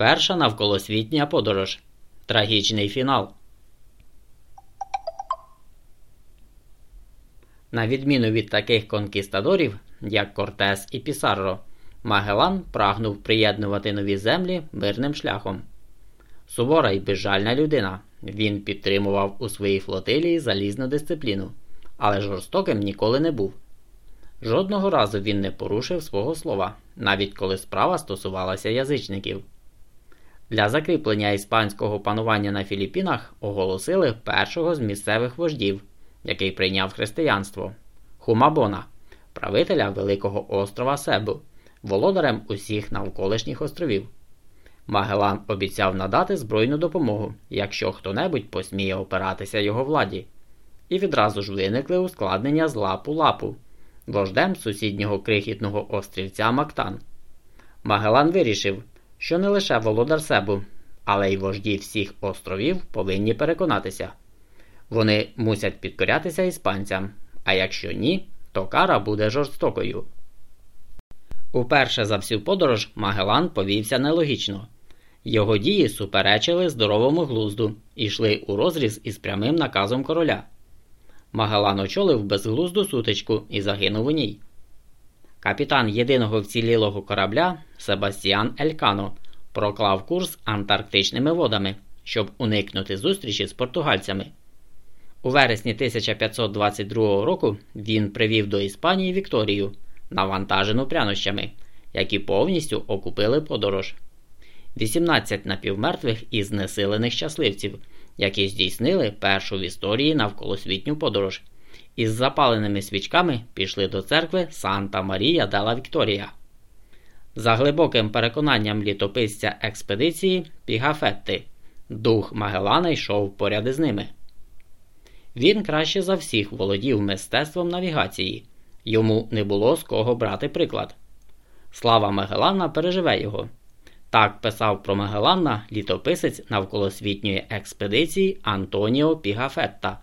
Перша навколосвітня подорож. Трагічний фінал. На відміну від таких конкістадорів, як Кортес і Пісарро, Магелан прагнув приєднувати нові землі мирним шляхом. Сувора й безжальна людина. Він підтримував у своїй флотилії залізну дисципліну, але жорстоким ніколи не був. Жодного разу він не порушив свого слова, навіть коли справа стосувалася язичників. Для закріплення іспанського панування на Філіппінах оголосили першого з місцевих вождів, який прийняв християнство Хумабона, правителя Великого острова Себу, володарем усіх навколишніх островів. Магелан обіцяв надати збройну допомогу, якщо хто-небудь посміє опиратися його владі, і відразу ж виникли ускладнення з лапу лапу, вождем сусіднього крихітного острівця Мактан. Магелан вирішив, що не лише володар Себу, але й вожді всіх островів повинні переконатися. Вони мусять підкорятися іспанцям, а якщо ні, то кара буде жорстокою. Уперше за всю подорож Магелан повівся нелогічно. Його дії суперечили здоровому глузду і йшли у розріз із прямим наказом короля. Магелан очолив безглузду сутичку і загинув у ній. Капітан єдиного вцілілого корабля Себастьян Елькано проклав курс антарктичними водами, щоб уникнути зустрічі з португальцями. У вересні 1522 року він привів до Іспанії Вікторію, навантажену прянощами, які повністю окупили подорож. 18 напівмертвих і знесилених щасливців, які здійснили першу в історії навколосвітню подорож, із запаленими свічками пішли до церкви Санта Марія Дела Вікторія. За глибоким переконанням літописця експедиції Пігафетти, дух Магелана йшов поряд із ними. Він краще за всіх володів мистецтвом навігації, йому не було з кого брати приклад. Слава Магеллана переживе його. Так писав про Магеллана літописець навколосвітньої експедиції Антоніо Пігафетта.